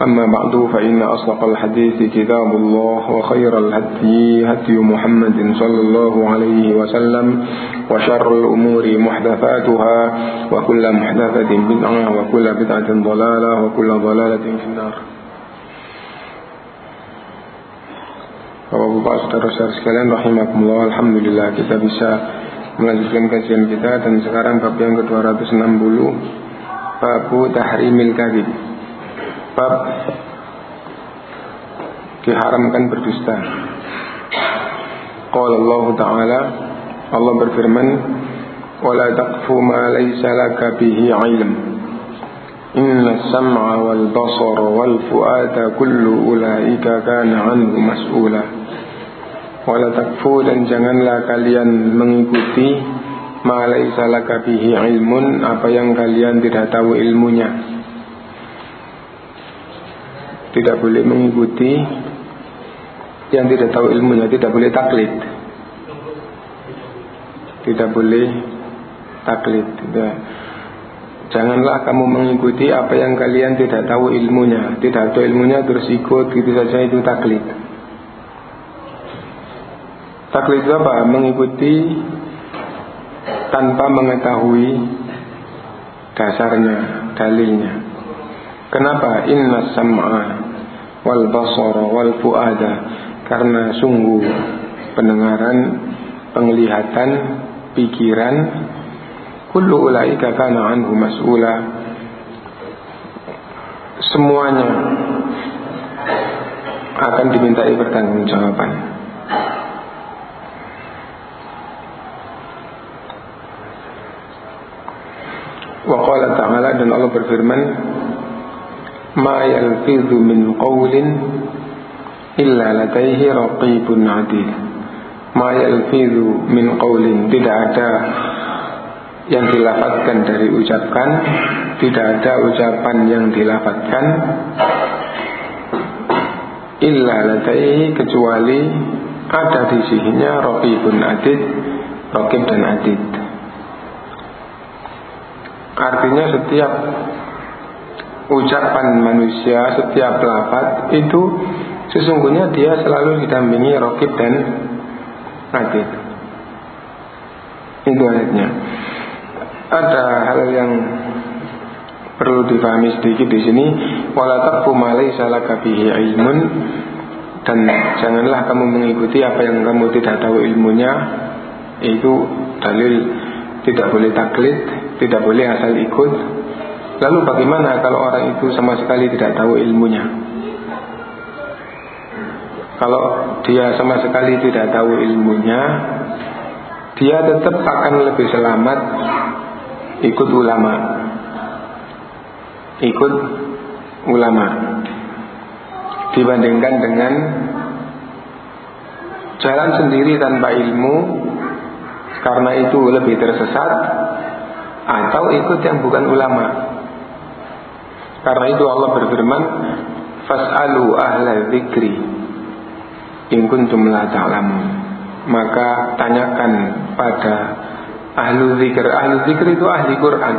أما بعد فإن أصدق الحديث كتاب الله وخير الهدي هدي محمد صلى الله عليه وسلم وشر الأمور محدثاتها وكل محدثة بدعة وكل بدعة ضلالة وكل ضلالة في النار Bapak-bapak saudara-saudara sekalian rahimakumullah Alhamdulillah kita bisa melanjutkan kajian kita dan sekarang bab yang ke-260 Babu Tahrimil Kadhib diharamkan berdusta. Qala Allah Ta'ala Allah berfirman ma laysa laka bihi ilm. Inna sam'a wal basara wal fu'ada kullu ulaika kana anhu mas'ula. Wala taqfu dan janganlah kalian mengikuti ma laysa laka bihi ilmun apa yang kalian tidak tahu ilmunya. Tidak boleh mengikuti yang tidak tahu ilmunya, tidak boleh taklid. Tidak boleh taklid. Ya. Janganlah kamu mengikuti apa yang kalian tidak tahu ilmunya. Tidak tahu ilmunya terus ikut gitu saja itu taklid. Taklid itu apa? Mengikuti tanpa mengetahui dasarnya, dalilnya. Kenapa? Inna sam'a wal basara wal fuada karena sungguh pendengaran, penglihatan, pikiran kullu ulaika kana anhu mas'ula semuanya akan dimintai pertanggungjawaban. Wa qala ta'ala dan Allah berfirman ma yalfidhu min qawlin illa ladaihi raqibun adid. Ma yalfidhu min qawlin. Tidak ada yang dilafatkan dari ucapan. Tidak ada ucapan yang dilafatkan illa ladaihi kecuali ada di sisinya raqibun adid raqib dan adid. Artinya setiap ucapan manusia, setiap lafaz itu sesungguhnya dia selalu didampingi rokib dan atid. Itu ayatnya. Ada hal yang perlu dipahami sedikit di sini. Wala taqfu ma laysa ilmun dan janganlah kamu mengikuti apa yang kamu tidak tahu ilmunya. Itu dalil tidak boleh taklid, tidak boleh asal ikut, Lalu bagaimana kalau orang itu sama sekali tidak tahu ilmunya? Kalau dia sama sekali tidak tahu ilmunya, dia tetap akan lebih selamat ikut ulama. Ikut ulama. Dibandingkan dengan jalan sendiri tanpa ilmu karena itu lebih tersesat atau ikut yang bukan ulama. Karena itu Allah berfirman, "Fas'alu ahla dzikri in kuntum la ta'lamun." Maka tanyakan pada ahlu zikir. Ahlu zikir itu ahli Quran.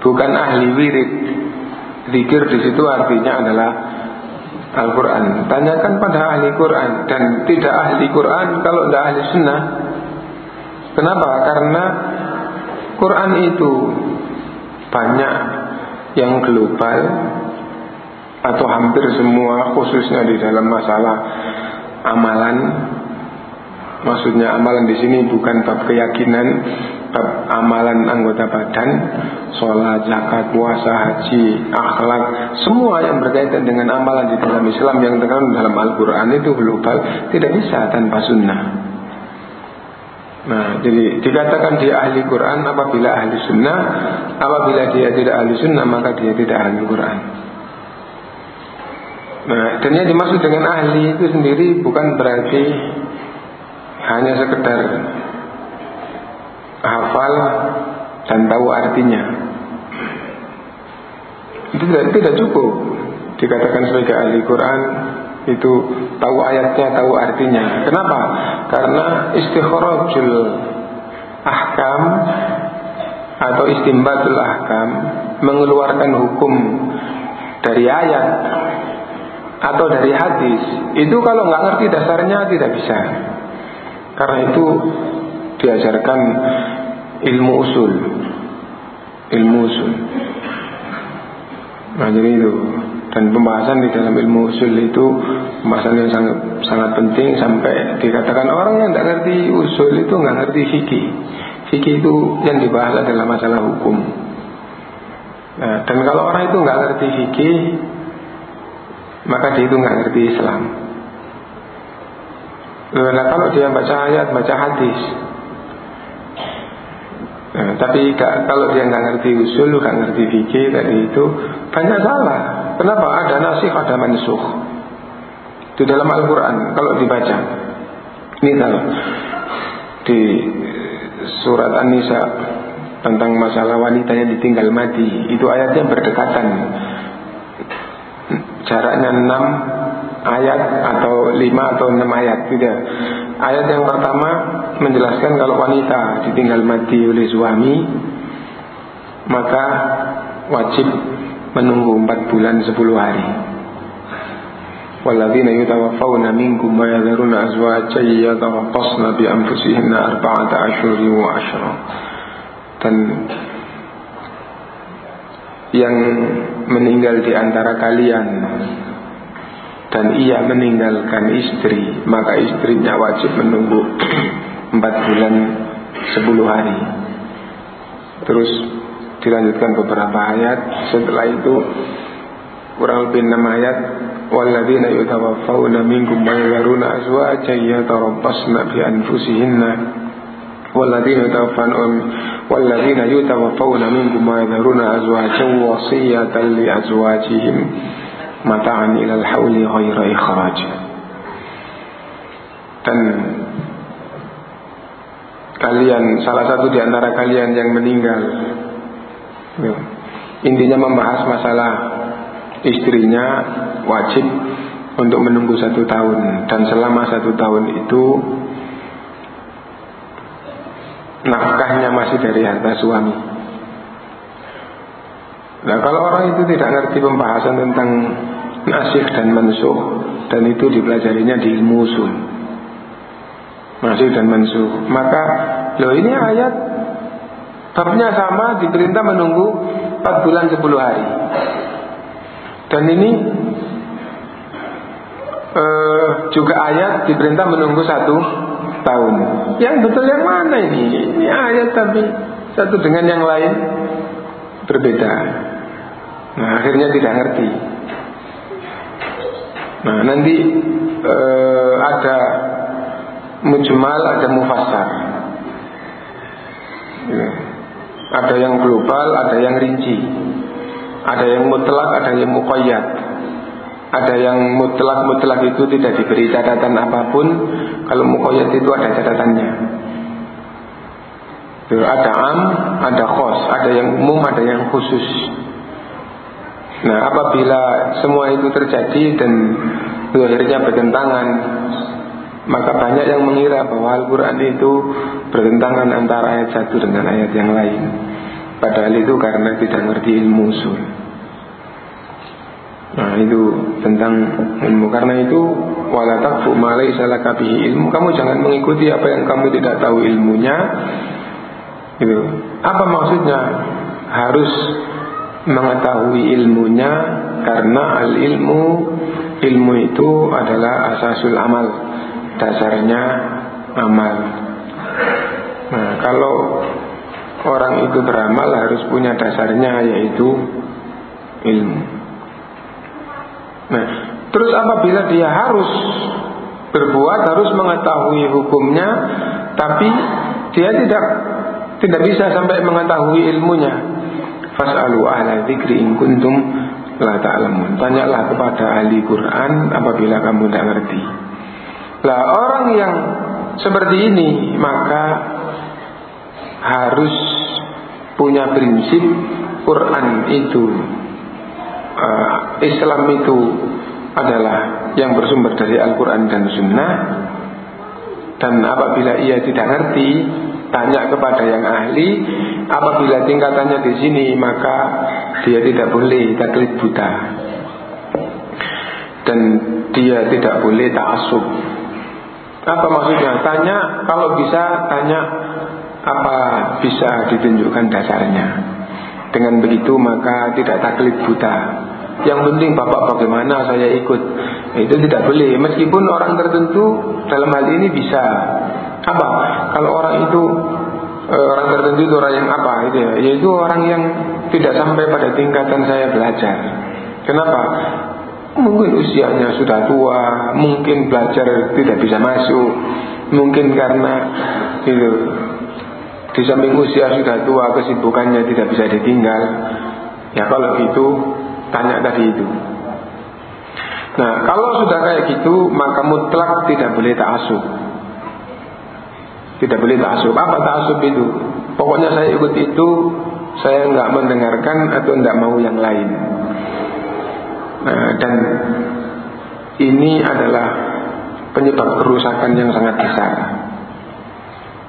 Bukan ahli wirid. Zikir di situ artinya adalah Al-Quran Tanyakan pada ahli Quran Dan tidak ahli Quran Kalau tidak ahli sunnah Kenapa? Karena Quran itu Banyak Yang global Atau hampir semua Khususnya di dalam masalah Amalan Maksudnya amalan di sini bukan bab keyakinan bab amalan anggota badan, sholat, zakat, puasa, haji, akhlak, semua yang berkaitan dengan amalan di dalam Islam yang terkandung dalam Al-Quran itu global, tidak bisa tanpa sunnah. Nah, jadi dikatakan dia ahli Quran apabila ahli sunnah, apabila dia tidak ahli sunnah maka dia tidak ahli Quran. Nah, dan yang dimaksud dengan ahli itu sendiri bukan berarti hanya sekedar hafal dan tahu artinya. Itu tidak, tidak cukup dikatakan sebagai ahli Quran itu tahu ayatnya, tahu artinya. Kenapa? Karena istikhrajul ahkam atau istimbatul ahkam mengeluarkan hukum dari ayat atau dari hadis. Itu kalau nggak ngerti dasarnya tidak bisa. Karena itu diajarkan ilmu usul. Ilmu usul. Nah jadi itu. Dan pembahasan di dalam ilmu usul itu pembahasan yang sangat sangat penting sampai dikatakan orang yang tidak ngerti usul itu nggak ngerti fikih. Fikih itu yang dibahas adalah masalah hukum. Nah, dan kalau orang itu nggak ngerti fikih maka dia itu nggak ngerti Islam Nah, kalau dia baca ayat, baca hadis, Nah, tapi gak, kalau dia nggak ngerti usul, nggak ngerti fikih tadi itu banyak salah. Kenapa? Ada nasih, ada mansuh. Di dalam Al-Quran kalau dibaca. Misal di surat An-Nisa tentang masalah wanita yang ditinggal mati, itu ayatnya berdekatan. Jaraknya 6 ayat atau 5 atau 6 ayat tidak. Ayat yang pertama menjelaskan kalau wanita ditinggal mati oleh suami maka wajib menunggu empat bulan sepuluh hari. Wa yadharuna azwajan yatarabbasna bi anfusihinna arba'ata ashhurin wa ashra. Dan yang meninggal di antara kalian. Dan ia meninggalkan istri maka istrinya wajib menunggu empat bulan sepuluh hari. Terus dilanjutkan beberapa ayat. Setelah itu kurang lebih enam ayat walladzina yutawaffawna minkum wa yadharuna azwajan yatarabbasna bi anfusihinna minkum wa yadharuna azwajan wasiyatan li azwajihim mata'an ilal hauli ghaira ikhraj dan kalian salah satu di antara kalian yang meninggal ya, intinya membahas masalah istrinya wajib untuk menunggu satu tahun. Dan selama satu tahun itu nafkahnya masih dari harta suami. Nah kalau orang itu tidak ngerti pembahasan tentang nasih dan mensuh dan itu dipelajarinya di ilmu usul. Nasih dan mensuh maka lo ini ayat babnya sama diperintah menunggu 4 bulan 10 hari. Dan ini eh, juga ayat diperintah menunggu satu tahun. Yang betul yang mana ini? Ini ayat tapi satu dengan yang lain berbeda. Nah akhirnya tidak ngerti. Nah nanti uh, ada mujmal, ada mufassar. Ya. Ada yang global, ada yang rinci. Ada yang mutlak, ada yang muqayyad Ada yang mutlak-mutlak itu tidak diberi catatan apa pun. Kalau muqayyad itu ada catatannya. Ada am, ada khos Ada yang umum, ada yang khusus. Nah apabila semua itu terjadi dan akhirnya bertentangan maka banyak yang mengira bahwa Al-Quran itu bertentangan antara ayat satu dengan ayat yang lain. Padahal itu karena tidak ngerti ilmu usul Nah itu tentang ilmu. Karena itu Wala malai salah kabihi ilmu. Kamu jangan mengikuti apa yang kamu tidak tahu ilmunya. Gitu. Apa maksudnya? Harus mengetahui ilmunya Karena al ilmu Ilmu itu adalah asasul amal Dasarnya amal. Nah kalau Orang itu beramal harus punya dasarnya Yaitu ilmu Nah, terus apabila dia harus berbuat, harus mengetahui hukumnya, tapi dia tidak tidak bisa sampai mengetahui ilmunya. Fas'alu ahla dzikri in kuntum la ta'lamun. Tanyalah kepada ahli Quran apabila kamu tidak ngerti. Lah orang yang seperti ini maka harus punya prinsip Quran itu uh, Islam itu adalah yang bersumber dari Al-Quran dan Sunnah. Dan apabila ia tidak ngerti tanya kepada yang ahli. Apabila tingkatannya di sini maka dia tidak boleh taklid buta. Dan dia tidak boleh ta'asub apa maksudnya? Tanya kalau bisa tanya apa bisa ditunjukkan dasarnya. Dengan begitu maka tidak taklid buta yang penting bapak bagaimana saya ikut Itu tidak boleh Meskipun orang tertentu dalam hal ini bisa Apa? Kalau orang itu eh, Orang tertentu itu orang yang apa itu ya? Yaitu orang yang tidak sampai pada tingkatan saya belajar Kenapa? Mungkin usianya sudah tua Mungkin belajar tidak bisa masuk Mungkin karena itu di samping usia sudah tua kesibukannya tidak bisa ditinggal ya kalau itu tanya tadi itu. Nah, kalau sudah kayak gitu, maka mutlak tidak boleh ta'asub. Tidak boleh ta'asub. Apa ta'asub itu? Pokoknya saya ikut itu, saya nggak mendengarkan atau nggak mau yang lain. Nah, dan ini adalah penyebab kerusakan yang sangat besar.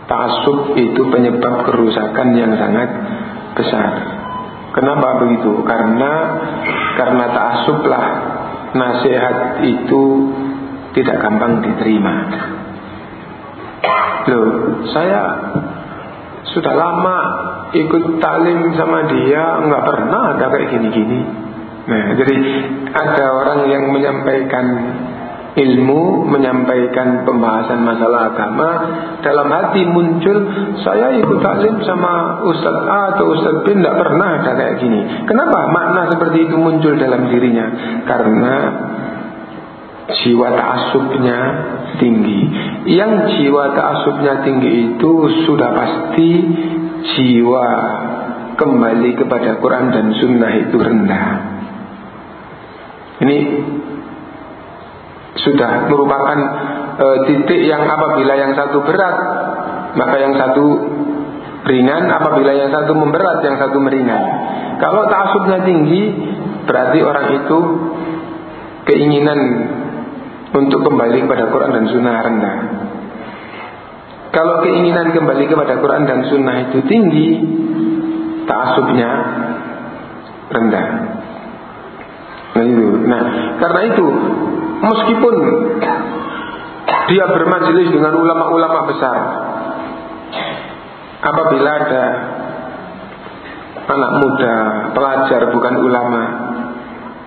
Ta'asub itu penyebab kerusakan yang sangat besar. Kenapa begitu? Karena karena ta'asublah nasihat itu tidak gampang diterima. Loh, saya sudah lama ikut talim sama dia, nggak pernah ada kayak gini-gini. Nah, jadi ada orang yang menyampaikan ilmu menyampaikan pembahasan masalah agama dalam hati muncul saya ikut taklim sama Ustadz A atau Ustadz B tidak pernah ada kayak gini. Kenapa makna seperti itu muncul dalam dirinya? Karena jiwa ta'asubnya tinggi. Yang jiwa ta'asubnya tinggi itu sudah pasti jiwa kembali kepada Quran dan Sunnah itu rendah. Ini sudah merupakan e, titik yang apabila yang satu berat maka yang satu ringan. Apabila yang satu memberat yang satu meringan. Kalau taksubnya tinggi berarti orang itu keinginan untuk kembali kepada Quran dan Sunnah rendah. Kalau keinginan kembali kepada Quran dan Sunnah itu tinggi taksubnya rendah. Nah itu. Nah, karena itu meskipun dia bermajelis dengan ulama-ulama besar. Apabila ada anak muda pelajar bukan ulama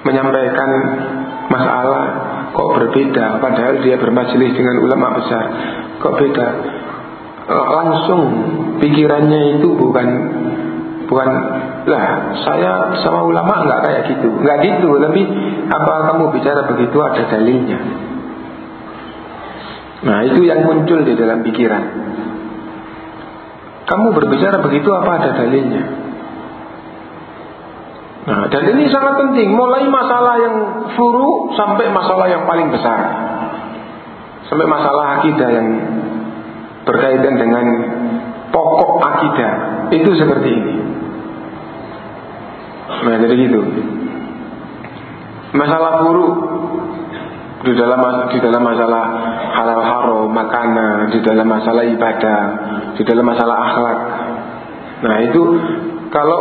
menyampaikan masalah kok berbeda? Padahal dia bermajelis dengan ulama besar. Kok beda? Langsung pikirannya itu bukan bukan lah saya sama ulama nggak kayak gitu. Nggak gitu tapi apa kamu bicara begitu ada dalilnya? Nah itu yang muncul di dalam pikiran. Kamu berbicara begitu apa ada dalilnya? Nah dan ini sangat penting. Mulai masalah yang furu sampai masalah yang paling besar. Sampai masalah akidah yang berkaitan dengan pokok akidah. Itu seperti ini Nah jadi gitu. Masalah buruk di dalam di dalam masalah halal haram, makanan, di dalam masalah ibadah, di dalam masalah akhlak. Nah itu kalau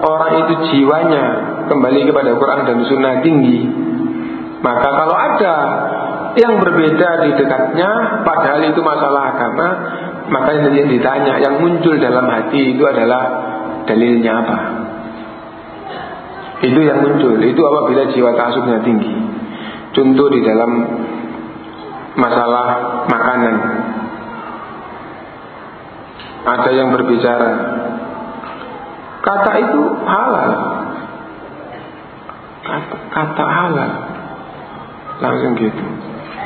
orang itu jiwanya kembali kepada Quran dan Sunnah tinggi. Maka kalau ada yang berbeda di dekatnya, padahal itu masalah agama, maka yang ditanya, yang muncul dalam hati itu adalah dalilnya apa? Itu yang muncul. Itu apabila jiwa tasuknya tinggi. Contoh di dalam masalah makanan. Ada yang berbicara Kata itu halal Kata, kata halal Langsung gitu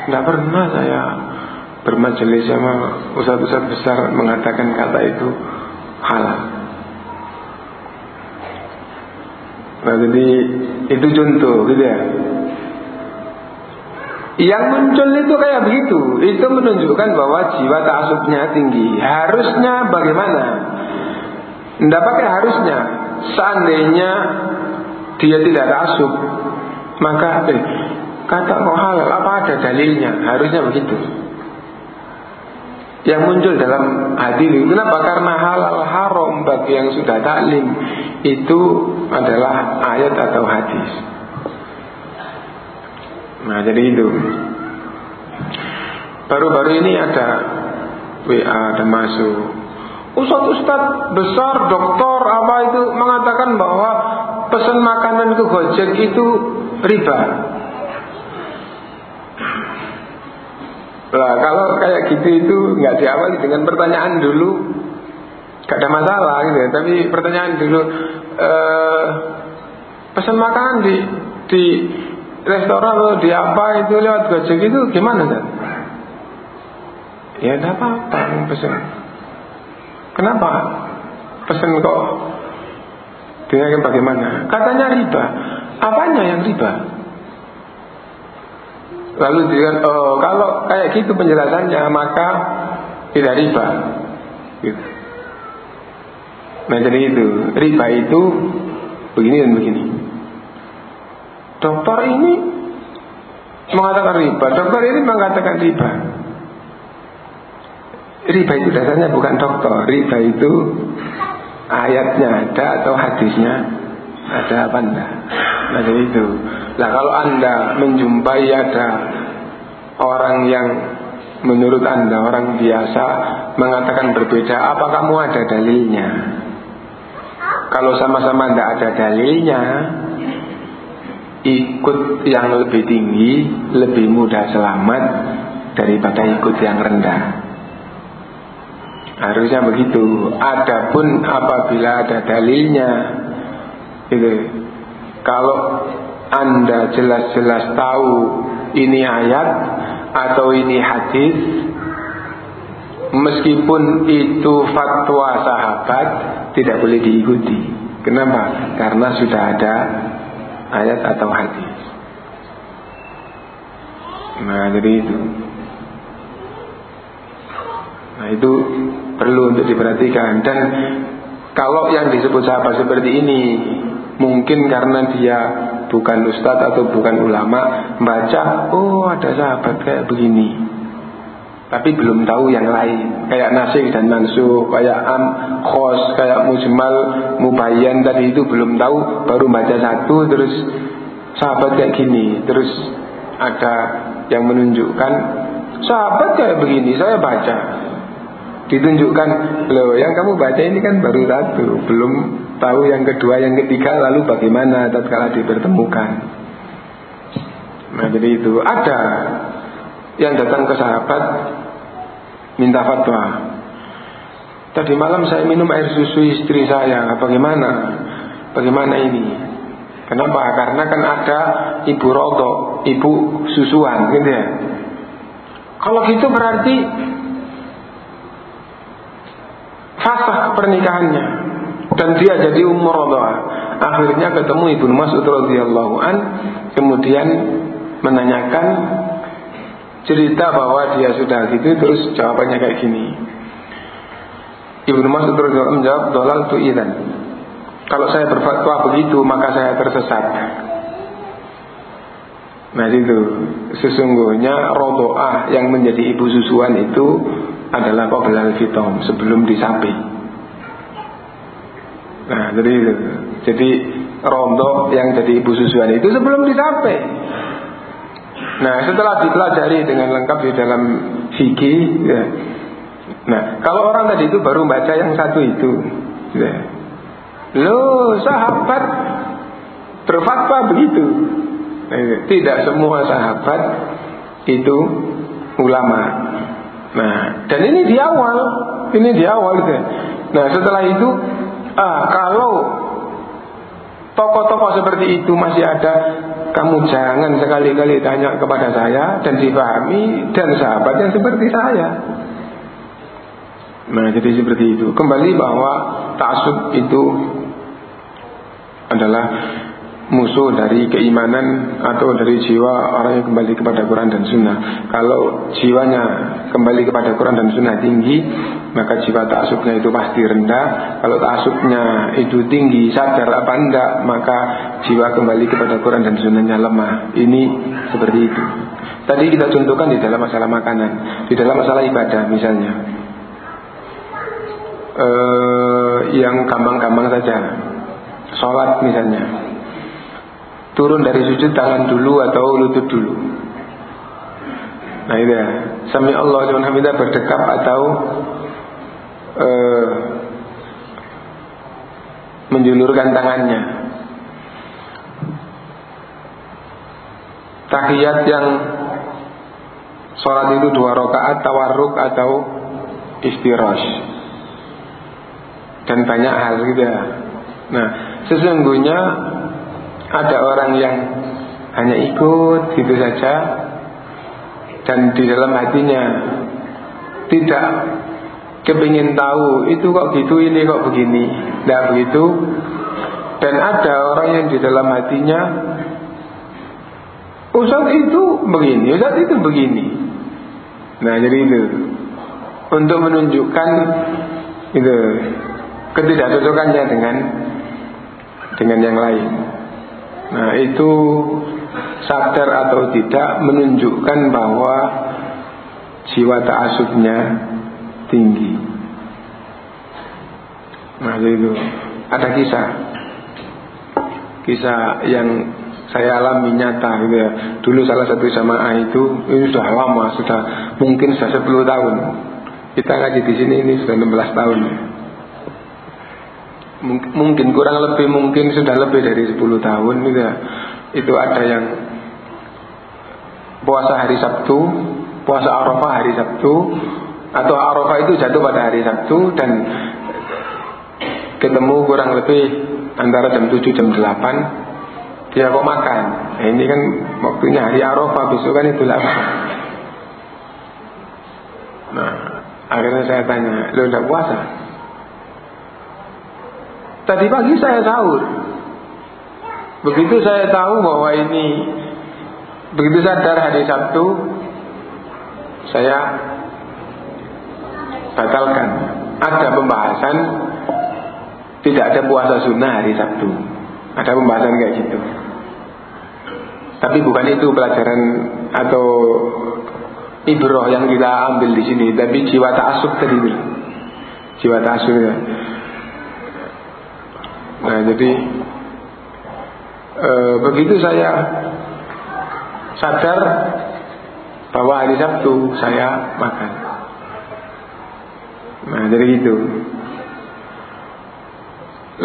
Tidak pernah saya bermajelis sama ustadz-ustadz besar mengatakan kata itu halal Nah jadi itu contoh gitu ya yang muncul itu kayak begitu Itu menunjukkan bahwa jiwa ta'asubnya tinggi Harusnya bagaimana? Tidak pakai harusnya Seandainya Dia tidak ta'asub Maka eh, Kata kok halal Apa ada dalilnya? Harusnya begitu Yang muncul dalam hati ini Kenapa? Karena halal haram Bagi yang sudah taklim Itu adalah ayat atau hadis. Nah jadi itu. Baru-baru ini ada WA ada masuk. Ustaz-ustaz besar doktor apa itu mengatakan bahwa pesan makanan ke Gojek itu riba. Lah kalau kayak gitu itu nggak diawali dengan pertanyaan dulu, gak ada masalah gitu ya. Tapi pertanyaan dulu, eh, pesan makanan di di restoran atau di apa itu lewat gojek itu gimana kan? Ya tidak apa-apa pesen. Kenapa? Pesen kok dengan bagaimana? Katanya riba. Apanya yang riba? Lalu dia, oh, kalau kayak gitu penjelasannya maka tidak riba. Gitu. Nah itu riba itu begini dan begini. Dokter ini mengatakan riba. Dokter ini mengatakan riba. Riba itu dasarnya bukan dokter. Riba itu ayatnya ada atau hadisnya ada apa anda? Nah itu. Nah kalau anda menjumpai ada orang yang menurut anda orang biasa mengatakan berbeda, apa kamu ada dalilnya? Kalau sama-sama tidak ada dalilnya, ikut yang lebih tinggi lebih mudah selamat daripada ikut yang rendah. Harusnya begitu. Adapun apabila ada dalilnya, itu kalau anda jelas-jelas tahu ini ayat atau ini hadis, meskipun itu fatwa sahabat tidak boleh diikuti. Kenapa? Karena sudah ada ayat atau hadis. Nah, jadi itu. Nah, itu perlu untuk diperhatikan dan kalau yang disebut sahabat seperti ini mungkin karena dia bukan ustadz atau bukan ulama baca oh ada sahabat kayak begini tapi belum tahu yang lain. Kayak nasih dan mansuh kayak am khos kayak mujmal mubayyan tadi itu belum tahu. Baru baca satu terus sahabat kayak gini. Terus ada yang menunjukkan sahabat kayak begini saya baca. Ditunjukkan loh yang kamu baca ini kan baru satu. Belum tahu yang kedua yang ketiga lalu bagaimana tatkala dipertemukan. Nah jadi itu. Ada yang datang ke sahabat minta fatwa. Tadi malam saya minum air susu istri saya. Bagaimana? Bagaimana ini? Kenapa? Karena kan ada ibu rodo, ibu susuan, gitu ya. Kalau gitu berarti fasah pernikahannya dan dia jadi umur rodoa. Akhirnya ketemu ibu Mas'ud radhiyallahu an, kemudian menanyakan cerita bahwa dia sudah gitu terus jawabannya kayak gini. Ibnu Mas'ud menjawab dolal tu idan. Kalau saya berfatwa begitu maka saya tersesat. Nah itu sesungguhnya rodoah yang menjadi ibu susuan itu adalah qoblal fitom sebelum disapi. Nah jadi itu. Jadi rondo yang jadi ibu susuan itu sebelum dicapai. Nah setelah dipelajari dengan lengkap di dalam fikih, ya. nah kalau orang tadi itu baru baca yang satu itu, ya. lo sahabat berfatwa begitu. Nah, tidak semua sahabat itu ulama. Nah, dan ini di awal, ini di awal gitu. Nah, setelah itu, ah, kalau tokoh-tokoh seperti itu masih ada, kamu jangan sekali-kali tanya kepada saya dan dipahami dan sahabat yang seperti saya. Nah, jadi seperti itu. Kembali bahwa taksub itu adalah musuh dari keimanan atau dari jiwa orang yang kembali kepada Quran dan Sunnah. Kalau jiwanya kembali kepada Quran dan Sunnah tinggi, maka jiwa taksubnya itu pasti rendah. Kalau taksubnya itu tinggi, sadar apa enggak, maka jiwa kembali kepada Quran dan Sunnahnya lemah. Ini seperti itu. Tadi kita contohkan di dalam masalah makanan, di dalam masalah ibadah misalnya. Uh, yang gampang-gampang saja, sholat misalnya turun dari sujud tangan dulu atau lutut dulu. Nah itu ya. Sami Allah liman hamidah berdekap atau uh, menjulurkan tangannya. Tahiyat yang sholat itu dua rakaat tawarruk atau istirahat dan banyak hal gitu ya. Nah sesungguhnya ada orang yang hanya ikut gitu saja dan di dalam hatinya tidak kepingin tahu itu kok gitu ini kok begini? Tidak begitu. Dan ada orang yang di dalam hatinya Ustaz itu begini Ustaz itu begini. Nah jadi itu. Untuk menunjukkan itu ketidakcocokannya dengan dengan yang lain. Nah itu sadar atau tidak menunjukkan bahwa jiwa ta'asubnya tinggi. Nah itu. Ada kisah, kisah yang saya alami nyata gitu ya. Dulu salah satu jamaah itu ini sudah lama, sudah mungkin sudah 10 tahun. Kita ngaji di sini ini sudah 16 tahun mungkin kurang lebih mungkin sudah lebih dari 10 tahun itu, ya. itu ada yang puasa hari Sabtu, puasa Arafah hari Sabtu, atau Arafah itu jatuh pada hari Sabtu dan ketemu kurang lebih antara jam 7 jam 8 dia kok makan. Nah, ini kan waktunya hari Arafah besok kan itu lama. Nah, akhirnya saya tanya, lo udah puasa? Tadi pagi saya sahur. Begitu saya tahu bahwa ini begitu sadar hari Sabtu, saya batalkan. Ada pembahasan tidak ada puasa sunnah hari Sabtu. Ada pembahasan kayak gitu. Tapi bukan itu pelajaran atau ibroh yang kita ambil di sini, tapi jiwa ta'asub tadi. Jiwa ta'asub ya. Nah jadi e, begitu saya sadar bahwa hari Sabtu saya makan. Nah jadi itu.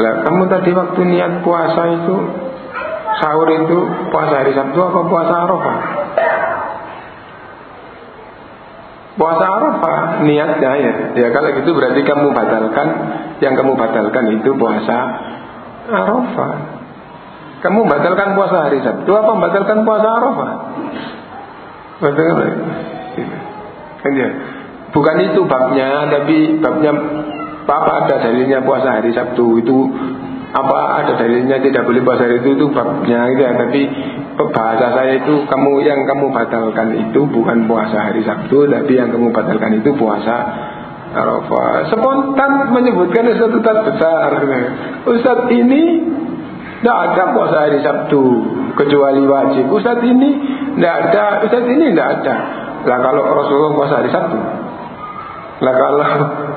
Lah kamu tadi waktu niat puasa itu sahur itu puasa hari Sabtu apa puasa Arafah? Puasa Arafah niatnya ya. Ya kalau gitu berarti kamu batalkan yang kamu batalkan itu puasa Arafah. Kamu batalkan puasa hari Sabtu apa batalkan puasa Arafah? Batalkan. Kan ya. Bukan itu babnya, tapi babnya apa ada dalilnya puasa hari Sabtu itu apa ada dalilnya tidak boleh puasa hari itu itu babnya gitu ya. Tapi bahasa saya itu kamu yang kamu batalkan itu bukan puasa hari Sabtu tapi yang kamu batalkan itu puasa Arafah. Spontan menyebutkan Ustaz Ustaz besar. Ustaz ini tidak ada puasa hari Sabtu kecuali wajib. Ustaz ini tidak ada Ustaz ini tidak ada. Lah kalau Rasulullah puasa hari Sabtu? Lah kalau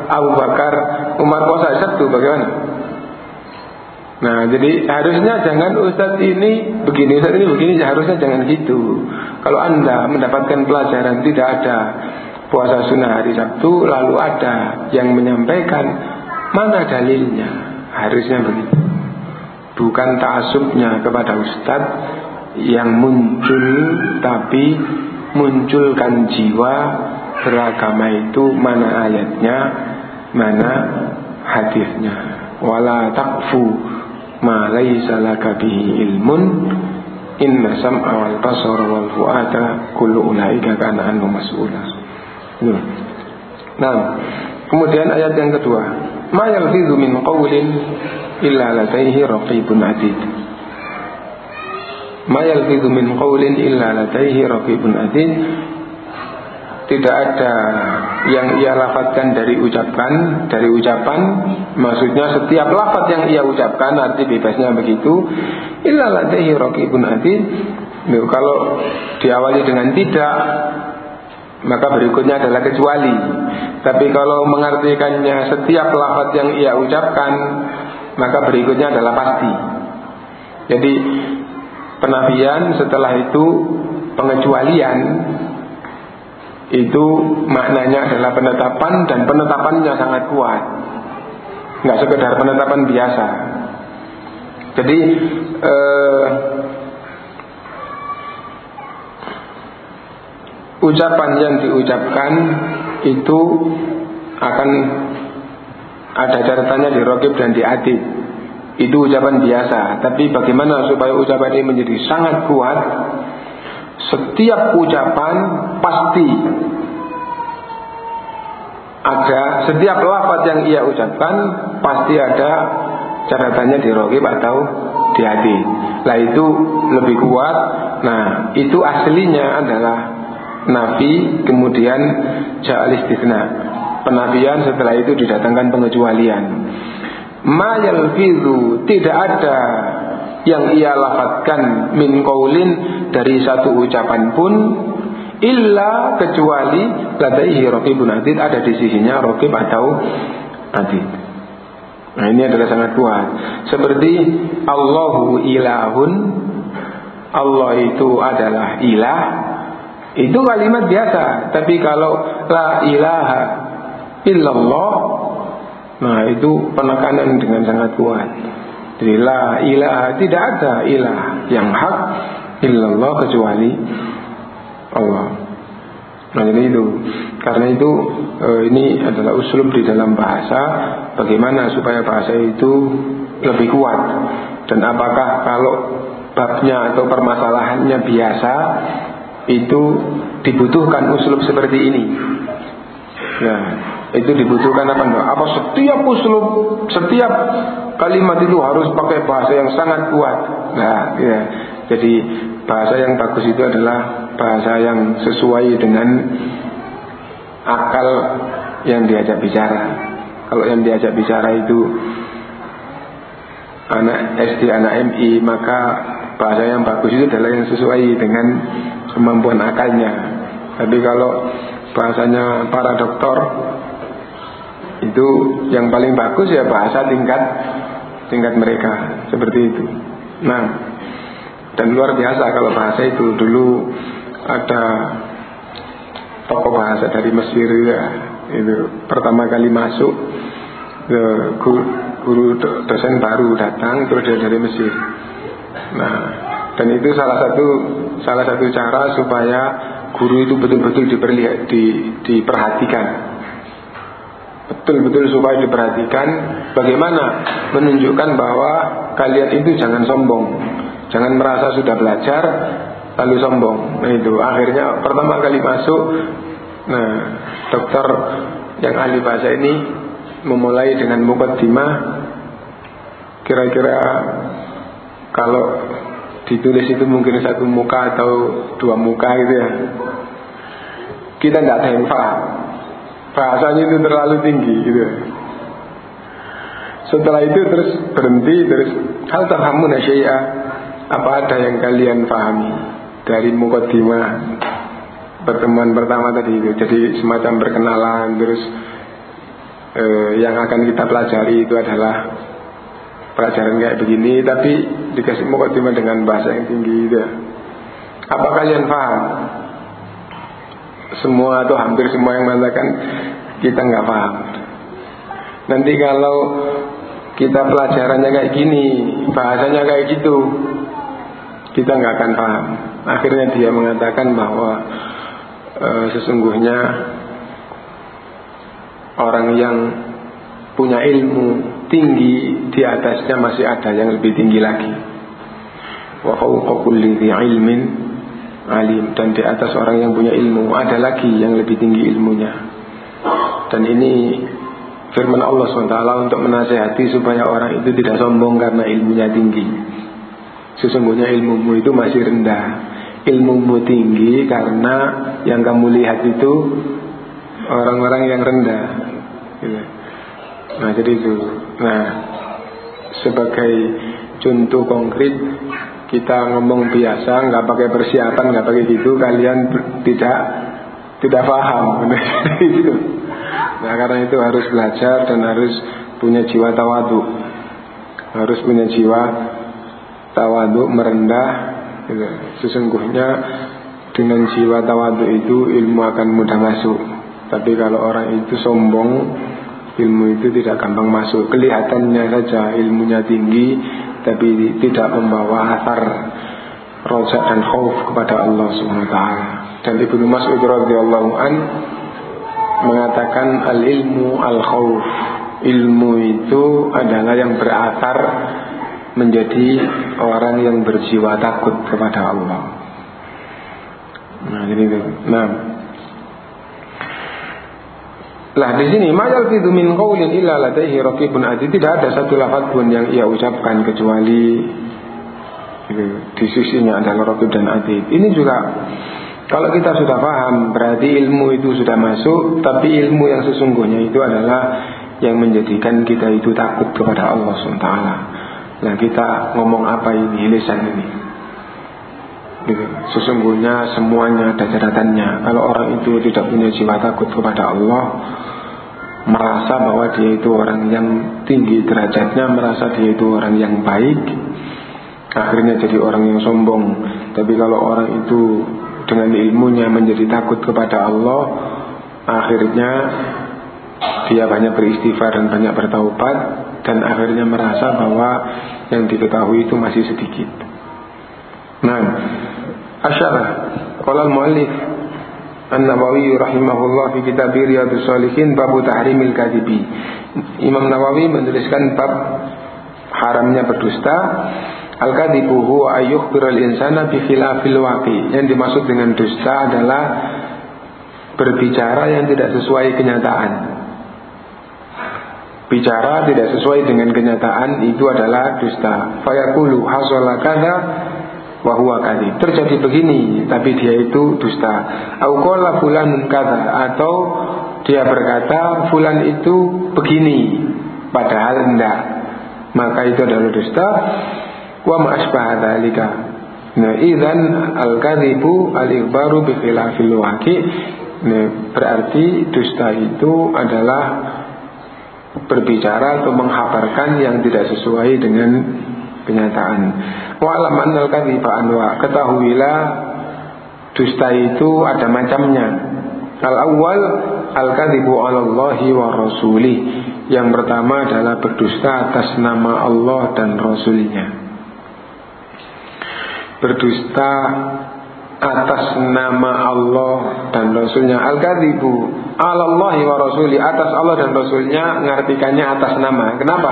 Abu Bakar Umar puasa hari Sabtu bagaimana Nah, jadi harusnya jangan Ustadz ini begini, Ustadz ini begini, harusnya jangan gitu. Kalau Anda mendapatkan pelajaran tidak ada puasa sunnah hari Sabtu, lalu ada yang menyampaikan, mana dalilnya? Harusnya begitu. Bukan ta'asubnya kepada Ustadz yang muncul, tapi munculkan jiwa beragama itu mana ayatnya, mana hadisnya. Wala takfu ma laysa laka bihi ilmun inna sam'a wal basara wal fu'ada kullu ulaika kana anhu mas'ula. Nah, kemudian ayat yang kedua, ma yalfizu min qawlin illa ladaihi raqibun atid. Ma yalfizu min qawlin illa ladaihi raqibun atid tidak ada yang ia lafadkan dari ucapan dari ucapan. Maksudnya setiap lafad yang ia ucapkan arti bebasnya begitu. Illa ladaihi raqibun kalau diawali dengan tidak maka berikutnya adalah kecuali. Tapi kalau mengartikannya setiap lafad yang ia ucapkan maka berikutnya adalah pasti. Jadi penafian setelah itu pengecualian itu maknanya adalah penetapan dan penetapannya sangat kuat. Nggak sekedar penetapan biasa. Jadi eh, ucapan yang diucapkan itu akan ada catatannya di rokib dan di adib itu ucapan biasa. Tapi bagaimana supaya ucapan ini menjadi sangat kuat setiap ucapan pasti ada setiap lafaz yang ia ucapkan pasti ada catatannya di rogib atau di hati. Lah itu lebih kuat. Nah itu aslinya adalah nafi kemudian ja'al istisna. Penafian setelah itu didatangkan pengecualian. Ma yalfizu tidak ada yang ia lafadkan min qaulin dari satu ucapan pun illa kecuali ladaihi raqibun atid ada di sisinya raqib atau atid. Nah ini adalah sangat kuat. Seperti Allahu ilahun Allah itu adalah ilah itu kalimat biasa tapi kalau la ilaha illallah nah itu penekanan dengan sangat kuat jadi la ilaha tidak ada ilah yang hak illallah kecuali Allah. Nah jadi itu karena itu e, ini adalah usul di dalam bahasa bagaimana supaya bahasa itu lebih kuat dan apakah kalau babnya atau permasalahannya biasa itu dibutuhkan usul seperti ini. Ya, itu dibutuhkan apa enggak? Apa setiap uslub, setiap kalimat itu harus pakai bahasa yang sangat kuat. Nah, ya. Jadi bahasa yang bagus itu adalah bahasa yang sesuai dengan akal yang diajak bicara. Kalau yang diajak bicara itu anak SD, anak MI, maka bahasa yang bagus itu adalah yang sesuai dengan kemampuan akalnya. Tapi kalau bahasanya para dokter itu yang paling bagus ya bahasa tingkat tingkat mereka seperti itu. Nah, dan luar biasa kalau bahasa itu dulu ada tokoh bahasa dari Mesir ya itu pertama kali masuk ke guru, dosen baru datang terus dia dari Mesir. Nah, dan itu salah satu salah satu cara supaya guru itu betul-betul diperlihat di, diperhatikan betul-betul supaya diperhatikan bagaimana menunjukkan bahwa kalian itu jangan sombong. Jangan merasa sudah belajar lalu sombong. Nah itu. Akhirnya pertama kali masuk nah dokter yang ahli bahasa ini memulai dengan mukaddimah kira-kira kalau ditulis itu mungkin satu muka atau dua muka gitu ya. Kita tidak ada yang paham bahasanya itu terlalu tinggi gitu setelah itu terus berhenti terus hal terhamun ya apa ada yang kalian pahami dari mukaddimah pertemuan pertama tadi itu jadi semacam perkenalan terus eh, yang akan kita pelajari itu adalah pelajaran kayak begini tapi dikasih mukadimah dengan bahasa yang tinggi gitu. Apa kalian paham? Semua atau hampir semua yang mengatakan kita nggak paham. Nanti kalau kita pelajarannya kayak gini, bahasanya kayak gitu, kita nggak akan paham. Akhirnya dia mengatakan bahwa e, sesungguhnya orang yang punya ilmu tinggi di atasnya masih ada yang lebih tinggi lagi. Wa ilmin alim dan di atas orang yang punya ilmu ada lagi yang lebih tinggi ilmunya. Dan ini firman Allah SWT untuk menasehati supaya orang itu tidak sombong karena ilmunya tinggi. Sesungguhnya ilmumu itu masih rendah. Ilmumu tinggi karena yang kamu lihat itu orang-orang yang rendah. Gitu. Nah jadi itu. Nah sebagai contoh konkret kita ngomong biasa, nggak pakai persiapan, nggak pakai gitu, kalian tidak tidak paham. itu. Nah karena itu harus belajar dan harus punya jiwa tawadu, harus punya jiwa tawadu merendah. Gitu. Sesungguhnya dengan jiwa tawadu itu ilmu akan mudah masuk. Tapi kalau orang itu sombong, ilmu itu tidak gampang masuk. Kelihatannya saja ilmunya tinggi, tapi tidak membawa asar rojak dan khauf kepada Allah Subhanahu wa taala. Dan Ibnu Mas'ud radhiyallahu an mengatakan al ilmu al khauf. Ilmu itu adalah yang berakar menjadi orang yang berjiwa takut kepada Allah. Nah, jadi itu. Nah, lah di sini mayal fidu min qaulin illa ladaihi raqibun atid tidak ada satu lafaz pun yang ia ucapkan kecuali itu, di sisinya adalah raqib dan atid. Ini juga kalau kita sudah paham berarti ilmu itu sudah masuk tapi ilmu yang sesungguhnya itu adalah yang menjadikan kita itu takut kepada Allah SWT. Nah kita ngomong apa ini lisan ini? Gitu. Sesungguhnya semuanya ada catatannya. Kalau orang itu tidak punya jiwa takut kepada Allah, merasa bahwa dia itu orang yang tinggi derajatnya, merasa dia itu orang yang baik, akhirnya jadi orang yang sombong. Tapi kalau orang itu dengan ilmunya menjadi takut kepada Allah, akhirnya dia banyak beristighfar dan banyak bertaubat dan akhirnya merasa bahwa yang diketahui itu masih sedikit. Nah, asyarah kalau muallif An-Nawawi rahimahullah fi kitab Riyadhus Shalihin bab tahrimil kadibi. Imam Nawawi menuliskan bab haramnya berdusta. Al-kadibu huwa ayyukhbirul insana bi khilafil waqi. Yang dimaksud dengan dusta adalah berbicara yang tidak sesuai kenyataan. Bicara tidak sesuai dengan kenyataan itu adalah dusta. Fayaqulu hasala kada wahwa kali terjadi begini tapi dia itu dusta. Aukola fulan kata atau dia berkata fulan itu begini padahal enggak. Maka itu adalah dusta. Wa ma'asbah dzalika. Nah idzan al kadhibu al ikhbaru bi khilafil nah, berarti dusta itu adalah berbicara atau menghabarkan yang tidak sesuai dengan kenyataan. Wa'lam annal kadhiba anwa. Ketahuilah dusta itu ada macamnya. Al awal al kadhibu 'ala Allahi wa rasuli. Yang pertama adalah berdusta atas nama Allah dan Rasulnya. Berdusta atas nama Allah dan Rasulnya. Al kadhibu Allah wa rasuli atas Allah dan Rasulnya ngartikannya atas nama. Kenapa?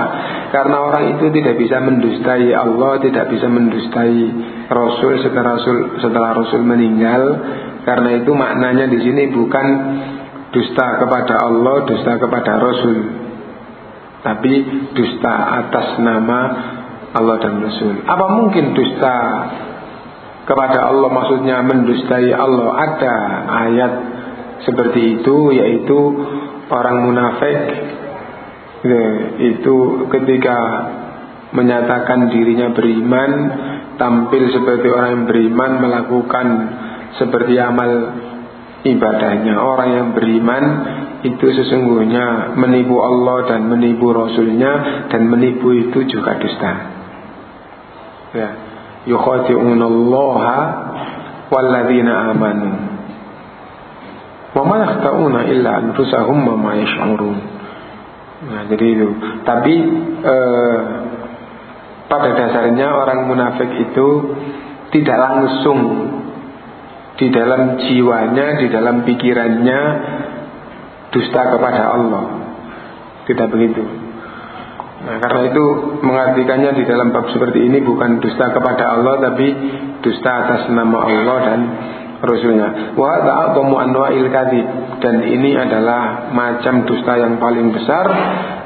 Karena orang itu tidak bisa mendustai Allah, tidak bisa mendustai Rasul setelah Rasul setelah Rasul meninggal. Karena itu maknanya di sini bukan dusta kepada Allah, dusta kepada Rasul, tapi dusta atas nama Allah dan Rasul. Apa mungkin dusta kepada Allah maksudnya mendustai Allah? Ada ayat seperti itu yaitu orang munafik ya, itu ketika menyatakan dirinya beriman tampil seperti orang yang beriman melakukan seperti amal ibadahnya orang yang beriman itu sesungguhnya menipu Allah dan menipu Rasulnya dan menipu itu juga dusta. Ya, yukhati'unallaha walladzina amanu. Wa ma yakhta'una illa anfusahum wa. Nah, jadi itu. Tapi eh, pada dasarnya orang munafik itu tidak langsung di dalam jiwanya, di dalam pikirannya dusta kepada Allah. Tidak begitu. Nah, karena itu mengartikannya di dalam bab seperti ini bukan dusta kepada Allah tapi dusta atas nama Allah dan Rasulnya. Wa ta'adumu anwa'il kadhib dan ini adalah macam dusta yang paling besar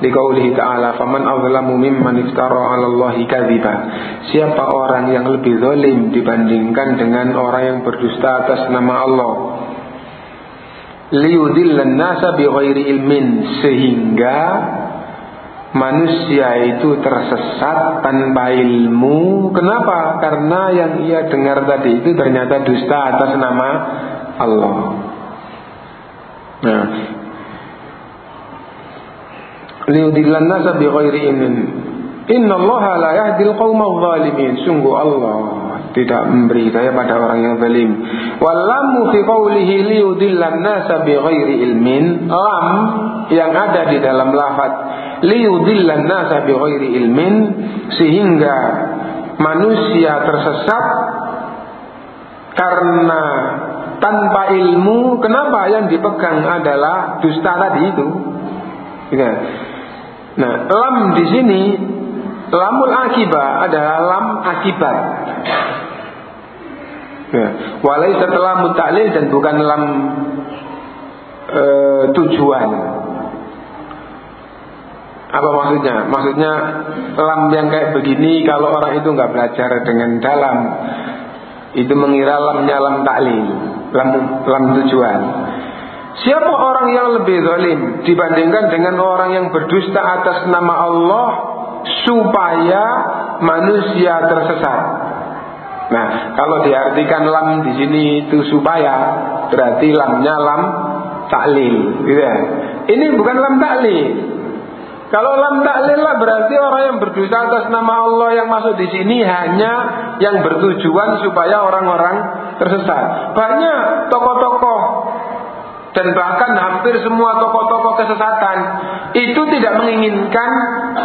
liqaulihi ta'ala faman mimman. Siapa orang yang lebih zalim dibandingkan dengan orang yang berdusta atas nama Allah? Liyudillan nasa ilmin sehingga manusia itu tersesat tanpa ilmu. Kenapa? Karena yang ia dengar tadi itu ternyata dusta atas nama Allah. Nah, liudillan ilmin. Inna Allah la yahdil qawma zalimin. Sungguh Allah tidak memberi hidayah pada orang yang zalim. Wallamu fi qawlihi liudillan nasa bi ghairi ilmin. Lam yang ada di dalam lafaz liyudillan nasa bighairi ilmin sehingga manusia tersesat karena tanpa ilmu kenapa yang dipegang adalah dusta tadi itu ya. nah lam di sini lamul akibat adalah lam akibat ya. walai setelah mutaklil dan bukan lam e, tujuan apa maksudnya? Maksudnya lam yang kayak begini kalau orang itu nggak belajar dengan dalam itu mengira lamnya lam taklil, lam, lam tujuan. Siapa orang yang lebih zalim dibandingkan dengan orang yang berdusta atas nama Allah supaya manusia tersesat? Nah, kalau diartikan lam di sini itu supaya berarti lamnya lam taklil, gitu ya. Ini bukan lam taklil, kalau lam lah berarti orang yang berdosa atas nama Allah yang masuk di sini hanya yang bertujuan supaya orang-orang tersesat. Banyak tokoh-tokoh dan bahkan hampir semua tokoh-tokoh kesesatan itu tidak menginginkan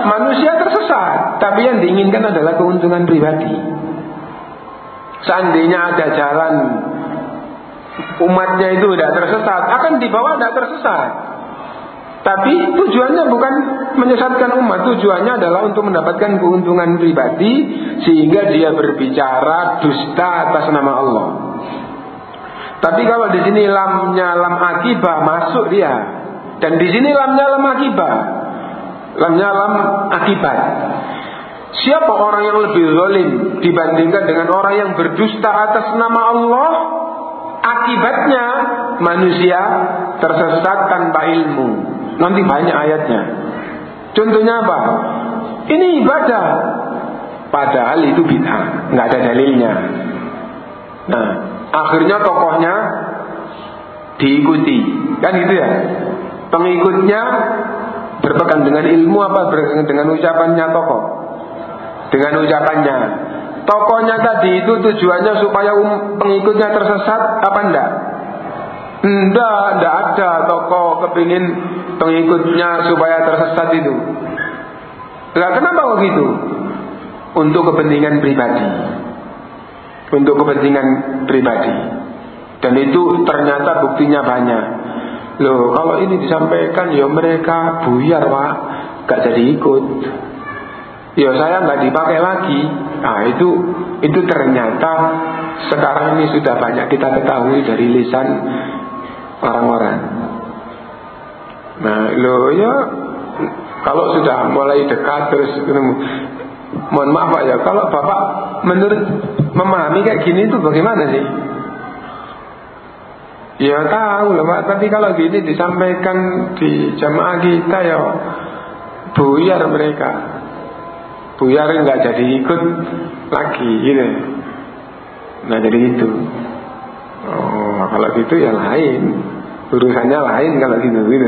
manusia tersesat, tapi yang diinginkan adalah keuntungan pribadi. Seandainya ada jalan umatnya itu tidak tersesat, akan dibawa tidak tersesat. Tapi tujuannya bukan menyesatkan umat, tujuannya adalah untuk mendapatkan keuntungan pribadi sehingga dia berbicara dusta atas nama Allah. Tapi kalau di sini lamnya lam akibah masuk dia, dan di sini lamnya lam akibah, lamnya lam akibat. Siapa orang yang lebih zalim dibandingkan dengan orang yang berdusta atas nama Allah? Akibatnya manusia tersesat tanpa ilmu. Nanti banyak ayatnya. Contohnya apa? Ini ibadah. Padahal itu bid'ah, nggak ada dalilnya. Nah, akhirnya tokohnya diikuti, kan gitu ya? Pengikutnya berpegang dengan ilmu apa berpegang dengan ucapannya tokoh? Dengan ucapannya. Tokohnya tadi itu tujuannya supaya um, pengikutnya tersesat apa enggak? Enggak, enggak ada tokoh kepingin pengikutnya supaya tersesat itu. Nah, kenapa begitu? Untuk kepentingan pribadi. Untuk kepentingan pribadi. Dan itu ternyata buktinya banyak. Loh, kalau ini disampaikan ya mereka buyar, Pak. Gak jadi ikut. Ya saya nggak dipakai lagi. Nah itu itu ternyata sekarang ini sudah banyak kita ketahui dari lisan orang-orang. Nah, lo ya kalau sudah mulai dekat terus ketemu mohon maaf Pak ya, kalau Bapak menurut memahami kayak gini itu bagaimana sih? Ya tahu lah Pak, tapi kalau gini disampaikan di jamaah kita ya buyar mereka. Buyar nggak jadi ikut lagi gitu. Nah jadi itu. Oh, kalau gitu ya lain. Urusannya lain kalau gitu, gitu.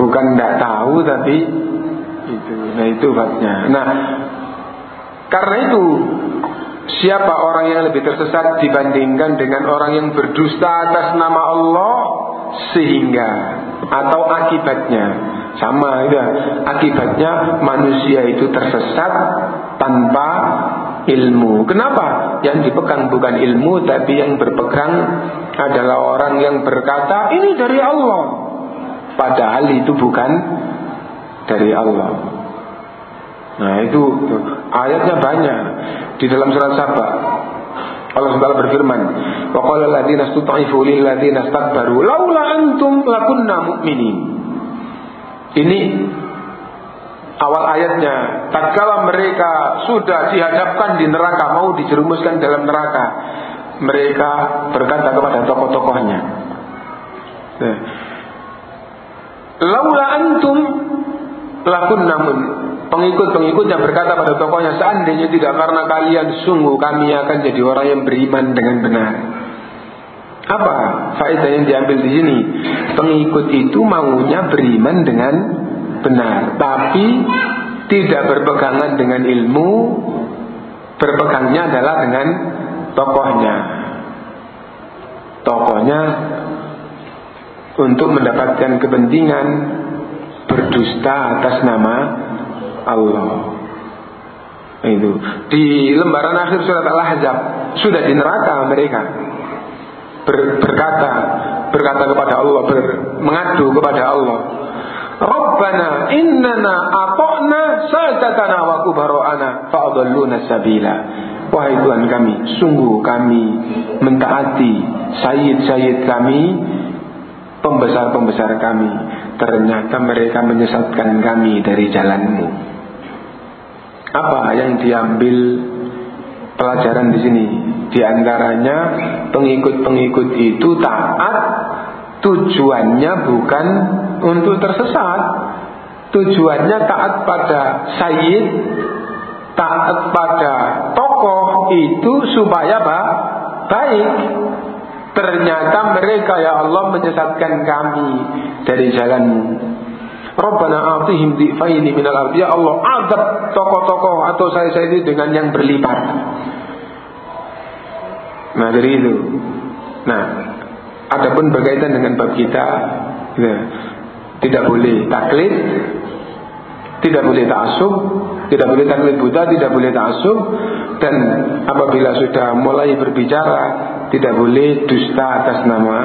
Bukan tidak tahu tapi itu. Nah itu faknya. Nah karena itu siapa orang yang lebih tersesat dibandingkan dengan orang yang berdusta atas nama Allah sehingga atau akibatnya sama ya akibatnya manusia itu tersesat tanpa ilmu. Kenapa? Yang dipegang bukan ilmu tapi yang berpegang adalah orang yang berkata ini dari Allah. Padahal itu bukan dari Allah. Nah itu ayatnya banyak di dalam surat Saba. Allah SWT berfirman, "Wa qala alladziina istud'ifu lil ladziina istakbaru laula antum lakunna mu'minin." Ini awal ayatnya. Tatkala mereka sudah dihadapkan di neraka, mau dijerumuskan dalam neraka, mereka berkata kepada tokoh-tokohnya, nah, "Laula antum lakun namun pengikut-pengikut yang berkata pada tokohnya seandainya tidak karena kalian sungguh kami akan jadi orang yang beriman dengan benar. Apa faedah yang diambil di sini? Pengikut itu maunya beriman dengan benar, tapi tidak berpegangan dengan ilmu, berpegangnya adalah dengan tokohnya. Tokohnya untuk mendapatkan kepentingan berdusta atas nama Allah. Itu. Di lembaran akhir surat Al-Ahzab sudah di neraka mereka. Ber, berkata berkata kepada Allah ber, mengadu kepada Allah Rabbana innana atokna sadatana wa kubaro'ana fa'adalluna sabila Wahai Tuhan kami, sungguh kami mentaati sayyid-sayyid kami, pembesar-pembesar kami. Ternyata mereka menyesatkan kami dari jalanmu. Apa yang diambil pelajaran di sini? Di antaranya pengikut-pengikut itu taat tujuannya bukan untuk tersesat. Tujuannya taat pada sayyid, taat pada tokoh itu supaya apa? baik. Ternyata mereka ya Allah menyesatkan kami dari jalanmu. Rabbana atihim di'faini minal ardi. Ya Allah azab tokoh-tokoh atau saya-saya ini dengan yang berlipat. Nah dari itu. Nah, adapun berkaitan dengan bab kita, ya, tidak boleh taklid, tidak boleh ta'asub, tidak boleh taklid buta, tidak boleh ta'asub, dan apabila sudah mulai berbicara, tidak boleh dusta atas nama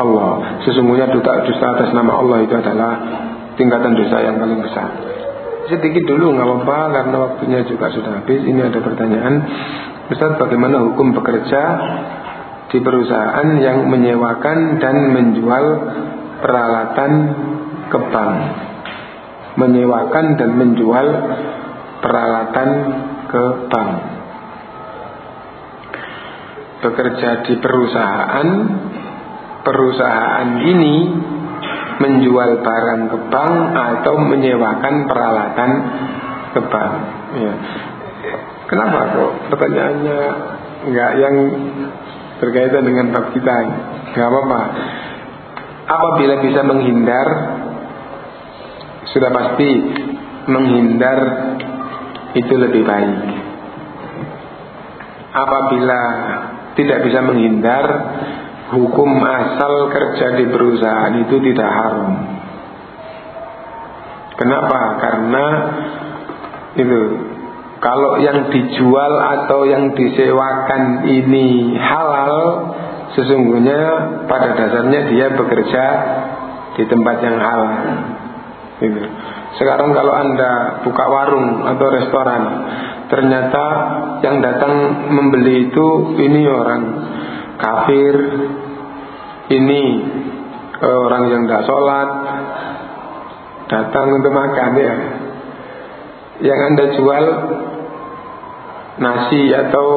Allah. Sesungguhnya dusta, atas nama Allah itu adalah tingkatan dosa yang paling besar. Sedikit dulu nggak apa-apa karena waktunya juga sudah habis. Ini ada pertanyaan. Ustaz bagaimana hukum bekerja di perusahaan yang menyewakan dan menjual peralatan ke bank menyewakan dan menjual peralatan ke bank bekerja di perusahaan perusahaan ini menjual barang ke bank atau menyewakan peralatan ke bank ya Kenapa kok pertanyaannya nggak yang berkaitan dengan bab kita? Gak apa-apa. Apabila bisa menghindar, sudah pasti menghindar itu lebih baik. Apabila tidak bisa menghindar, hukum asal kerja di perusahaan itu tidak haram. Kenapa? Karena itu kalau yang dijual atau yang disewakan ini halal, sesungguhnya pada dasarnya dia bekerja di tempat yang halal. Gitu. Sekarang kalau anda buka warung atau restoran, ternyata yang datang membeli itu ini orang kafir, ini orang yang tidak sholat, datang untuk makan ya yang Anda jual nasi atau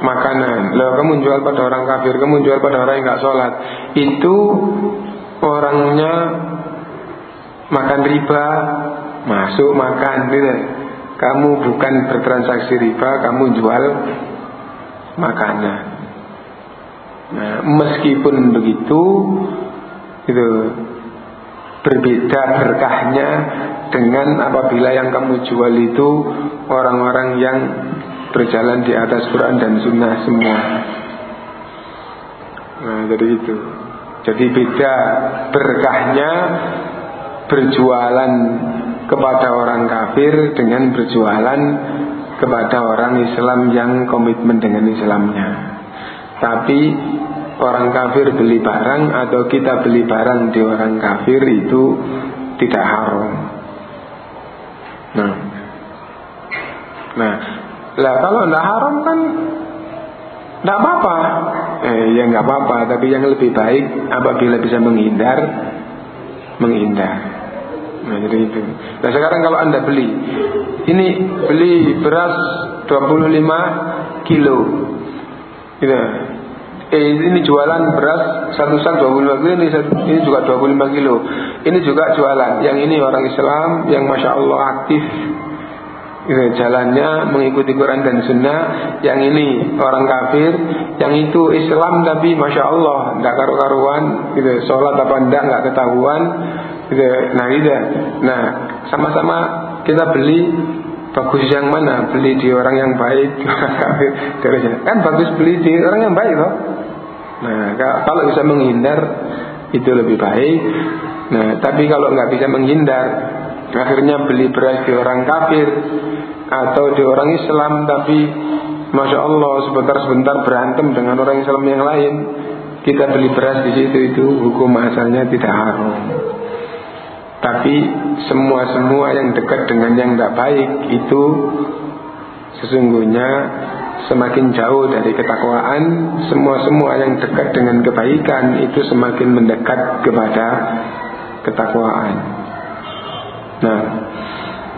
makanan. Lalu kamu jual pada orang kafir, kamu jual pada orang yang nggak sholat. Itu orangnya makan riba, masuk makan, gitu. Kamu bukan bertransaksi riba, kamu jual makanan. Nah, meskipun begitu, itu berbeda berkahnya dengan apabila yang kamu jual itu orang-orang yang berjalan di atas Quran dan Sunnah semua. Nah, jadi itu. Jadi beda berkahnya berjualan kepada orang kafir dengan berjualan kepada orang Islam yang komitmen dengan Islamnya. Tapi orang kafir beli barang atau kita beli barang di orang kafir itu tidak haram. Nah, nah, lah kalau tidak haram kan tidak apa-apa. Eh, ya nggak apa-apa. Tapi yang lebih baik apabila bisa menghindar, menghindar. Nah jadi itu. Nah sekarang kalau anda beli, ini beli beras 25 kilo, gitu. Eh, ini jualan beras satu sak 25 kilo, ini, ini juga 25 kilo. Ini juga jualan. Yang ini orang Islam yang masya Allah aktif gitu, jalannya mengikuti Quran dan Sunnah yang ini orang kafir yang itu Islam tapi masya Allah tidak karu-karuan gitu sholat apa enggak nggak ketahuan gitu nah gitu nah sama-sama kita beli bagus yang mana? Beli di orang yang baik. Kan bagus beli di orang yang baik loh nah kalau bisa menghindar itu lebih baik. Nah tapi kalau nggak bisa menghindar akhirnya beli beras di orang kafir atau di orang Islam tapi masya Allah sebentar-sebentar berantem dengan orang Islam yang lain kita beli beras di situ itu hukum asalnya tidak haram tapi semua-semua yang dekat dengan yang tidak baik itu sesungguhnya semakin jauh dari ketakwaan. Semua-semua yang dekat dengan kebaikan itu semakin mendekat kepada ketakwaan. Nah,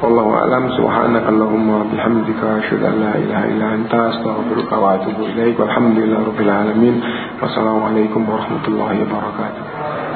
Allah alam subhanakallahumma bihamdika asyhadu an la ilaha illa anta astaghfiruka wa atubu ilaik walhamdulillahi rabbil alamin. Wassalamualaikum warahmatullahi wabarakatuh